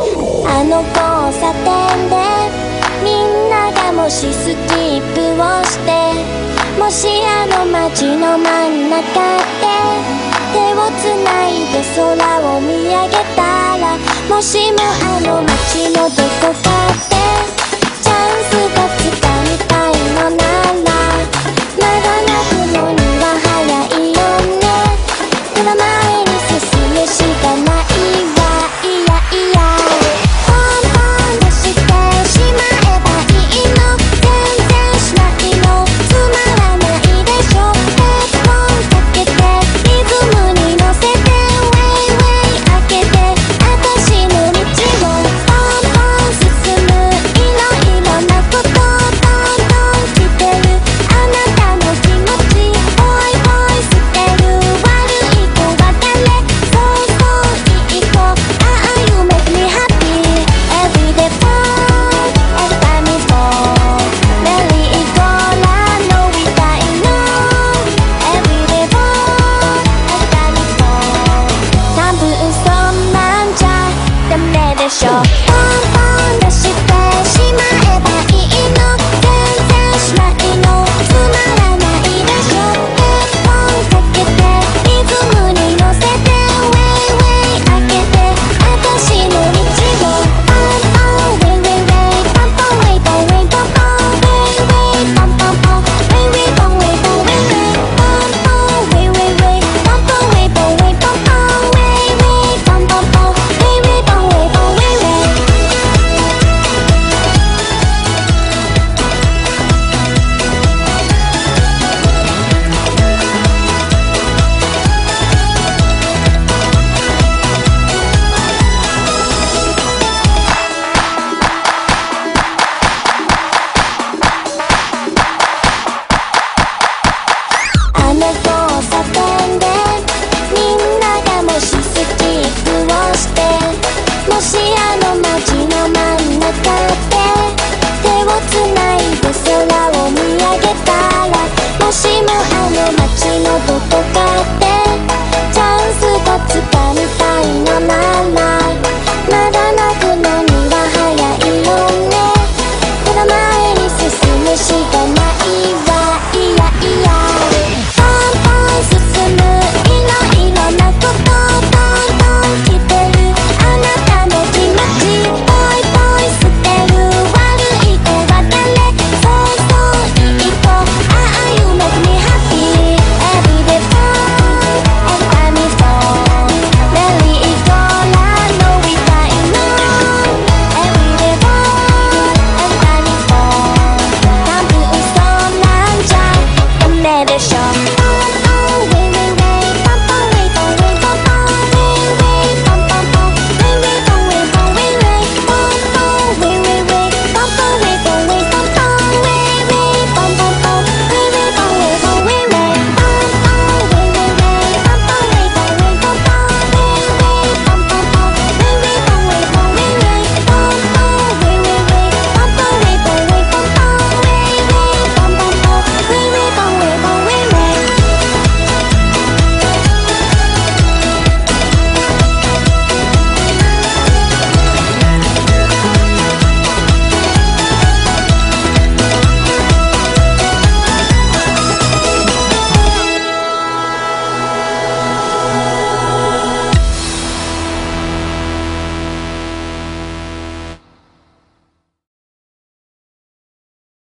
あの交差点でみんながもしスキップをしてもしあの街の真ん中で手をつないで空を見上げたらもしもあの街のどこかで